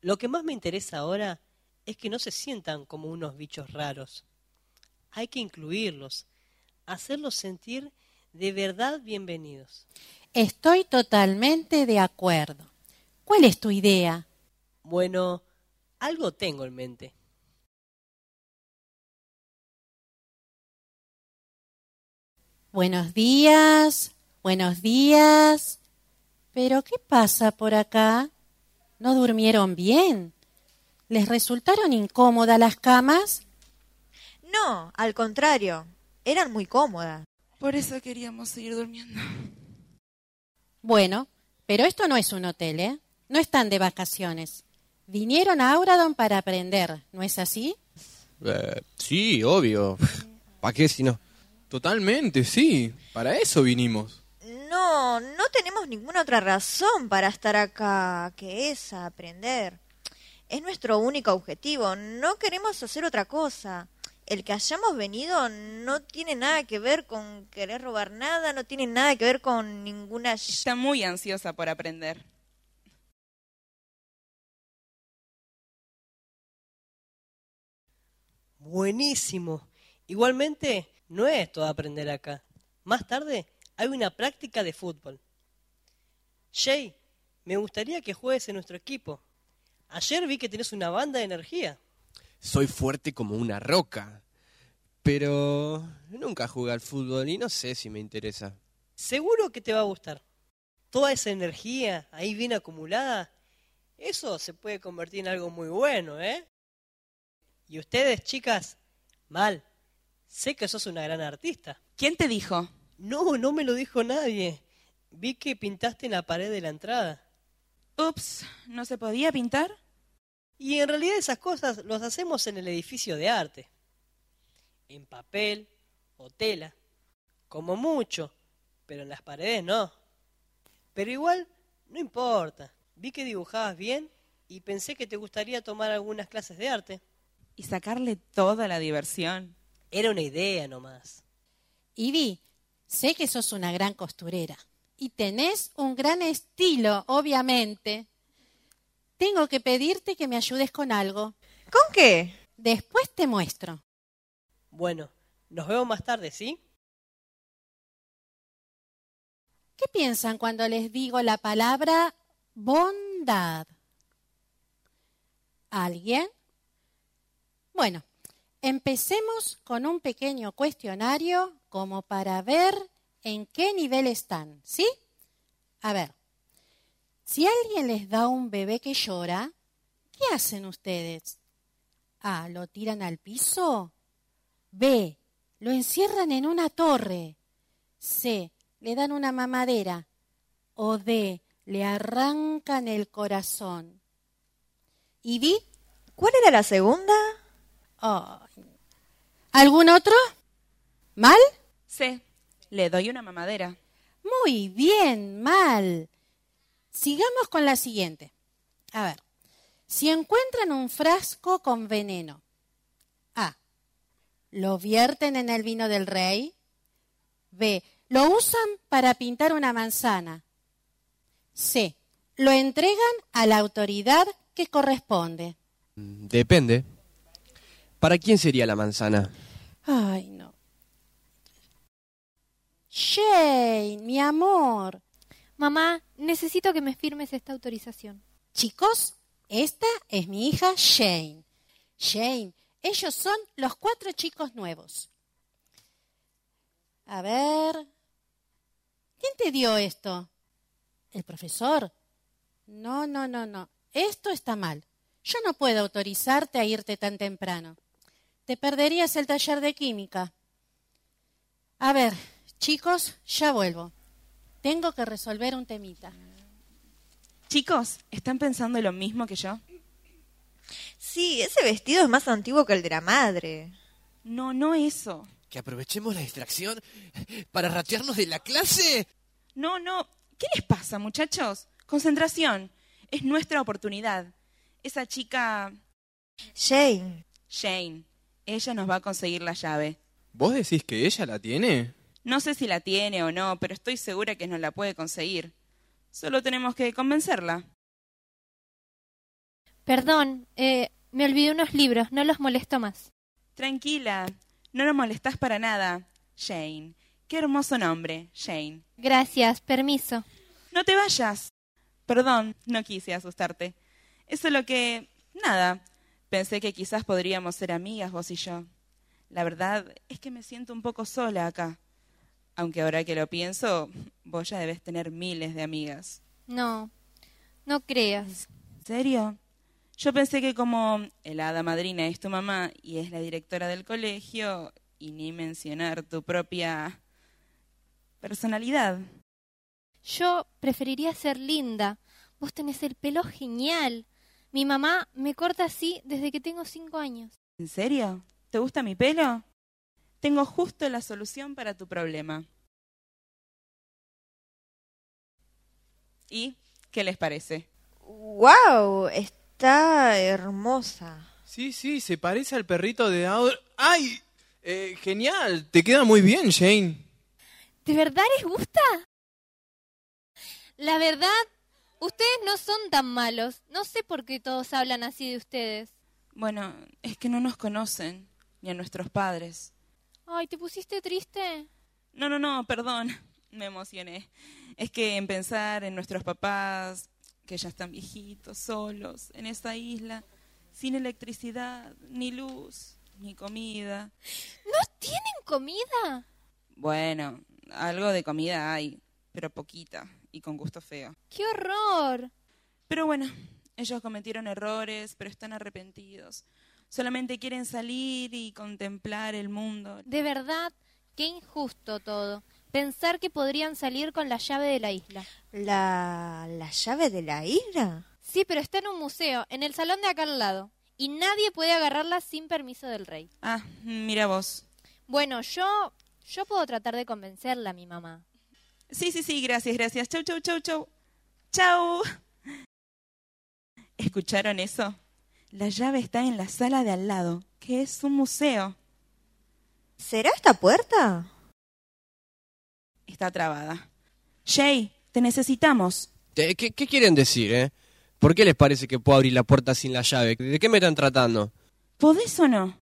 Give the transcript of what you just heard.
Lo que más me interesa ahora es que no se sientan como unos bichos raros. Hay que incluirlos, hacerlos sentir de verdad bienvenidos. Estoy totalmente de acuerdo. ¿Cuál es tu idea? Bueno, algo tengo en mente. Buenos días, buenos días. ¿Pero qué pasa por acá? ¿No durmieron bien? ¿Les resultaron incómodas las camas? No, al contrario, eran muy cómodas. Por eso queríamos seguir durmiendo. Bueno, pero esto no es un hotel, ¿eh? No están de vacaciones. Vinieron a Auradon para aprender, ¿no es así? Eh, sí, obvio. ¿Para qué si no? Totalmente, sí. Para eso vinimos. No, no tenemos ninguna otra razón para estar acá que esa, aprender. Es nuestro único objetivo, no queremos hacer otra cosa. El que hayamos venido no tiene nada que ver con querer robar nada, no tiene nada que ver con ninguna... Está muy ansiosa por aprender. Buenísimo. Igualmente, no es todo aprender acá. Más tarde hay una práctica de fútbol. Jay, me gustaría que juegues en nuestro equipo. Ayer vi que tenés una banda de energía. Soy fuerte como una roca. Pero nunca jugué al fútbol y no sé si me interesa. Seguro que te va a gustar. Toda esa energía ahí bien acumulada, eso se puede convertir en algo muy bueno, ¿eh? Y ustedes, chicas, mal. Sé que sos una gran artista. ¿Quién te dijo? No, no me lo dijo nadie. Vi que pintaste en la pared de la entrada. Ups, ¿no se podía pintar? Y en realidad esas cosas las hacemos en el edificio de arte. En papel o tela. Como mucho. Pero en las paredes no. Pero igual, no importa. Vi que dibujabas bien y pensé que te gustaría tomar algunas clases de arte. Y sacarle toda la diversión. Era una idea nomás. Ivy, sé que sos una gran costurera y tenés un gran estilo, obviamente. Tengo que pedirte que me ayudes con algo. ¿Con qué? Después te muestro. Bueno, nos vemos más tarde, ¿sí? ¿Qué piensan cuando les digo la palabra bondad? ¿Alguien? Bueno, empecemos con un pequeño cuestionario como para ver en qué nivel están, ¿sí? A ver, si alguien les da un bebé que llora, ¿qué hacen ustedes? A, lo tiran al piso. B, lo encierran en una torre. C, le dan una mamadera. O D, le arrancan el corazón. ¿Y D? ¿Cuál era la segunda? Ay. ¿Algún otro? ¿Mal? Sí, le doy una mamadera. Muy bien, mal. Sigamos con la siguiente. A ver, si encuentran un frasco con veneno, A, lo vierten en el vino del rey. B, lo usan para pintar una manzana. C, lo entregan a la autoridad que corresponde. Depende. ¿Para quién sería la manzana? Ay, no. Shane, mi amor. Mamá, necesito que me firmes esta autorización. Chicos, esta es mi hija Shane. Shane, ellos son los cuatro chicos nuevos. A ver. ¿Quién te dio esto? ¿El profesor? No, no, no, no. Esto está mal. Yo no puedo autorizarte a irte tan temprano. Te perderías el taller de química. A ver, chicos, ya vuelvo. Tengo que resolver un temita. Chicos, ¿están pensando lo mismo que yo? Sí, ese vestido es más antiguo que el de la madre. No, no eso. ¿Que aprovechemos la distracción para ratearnos de la clase? No, no. ¿Qué les pasa, muchachos? Concentración. Es nuestra oportunidad. Esa chica... Jane. Jane. Ella nos va a conseguir la llave. ¿Vos decís que ella la tiene? No sé si la tiene o no, pero estoy segura que nos la puede conseguir. Solo tenemos que convencerla. Perdón, eh, me olvidé unos libros, no los molesto más. Tranquila, no nos molestás para nada. Jane. Qué hermoso nombre, Jane. Gracias, permiso. No te vayas. Perdón, no quise asustarte. Es solo que... Nada. Pensé que quizás podríamos ser amigas vos y yo. La verdad es que me siento un poco sola acá. Aunque ahora que lo pienso, vos ya debes tener miles de amigas. No, no creas. ¿En serio? Yo pensé que como el hada madrina es tu mamá y es la directora del colegio, y ni mencionar tu propia personalidad. Yo preferiría ser linda. Vos tenés el pelo genial. Mi mamá me corta así desde que tengo cinco años. ¿En serio? ¿Te gusta mi pelo? Tengo justo la solución para tu problema. ¿Y qué les parece? ¡Wow! Está hermosa. Sí, sí, se parece al perrito de Audrey. ¡Ay! Eh, genial, te queda muy bien, Jane. ¿De verdad les gusta? La verdad, ustedes no son tan malos. No sé por qué todos hablan así de ustedes. Bueno, es que no nos conocen, ni a nuestros padres. Ay, ¿te pusiste triste? No, no, no, perdón, me emocioné. Es que en pensar en nuestros papás, que ya están viejitos, solos, en esa isla, sin electricidad, ni luz, ni comida. ¿No tienen comida? Bueno, algo de comida hay, pero poquita y con gusto feo. ¡Qué horror! Pero bueno, ellos cometieron errores, pero están arrepentidos. Solamente quieren salir y contemplar el mundo. De verdad, qué injusto todo. Pensar que podrían salir con la llave de la isla. ¿La, la llave de la isla? Sí, pero está en un museo, en el salón de acá al lado. Y nadie puede agarrarla sin permiso del rey. Ah, mira vos. Bueno, yo. Yo puedo tratar de convencerla a mi mamá. Sí, sí, sí, gracias, gracias. Chau, chau, chau, chau. Chau. ¿Escucharon eso? La llave está en la sala de al lado, que es un museo. ¿Será esta puerta? Está trabada. Jay, te necesitamos. ¿Qué, qué quieren decir, eh? ¿Por qué les parece que puedo abrir la puerta sin la llave? ¿De qué me están tratando? ¿Podés o no?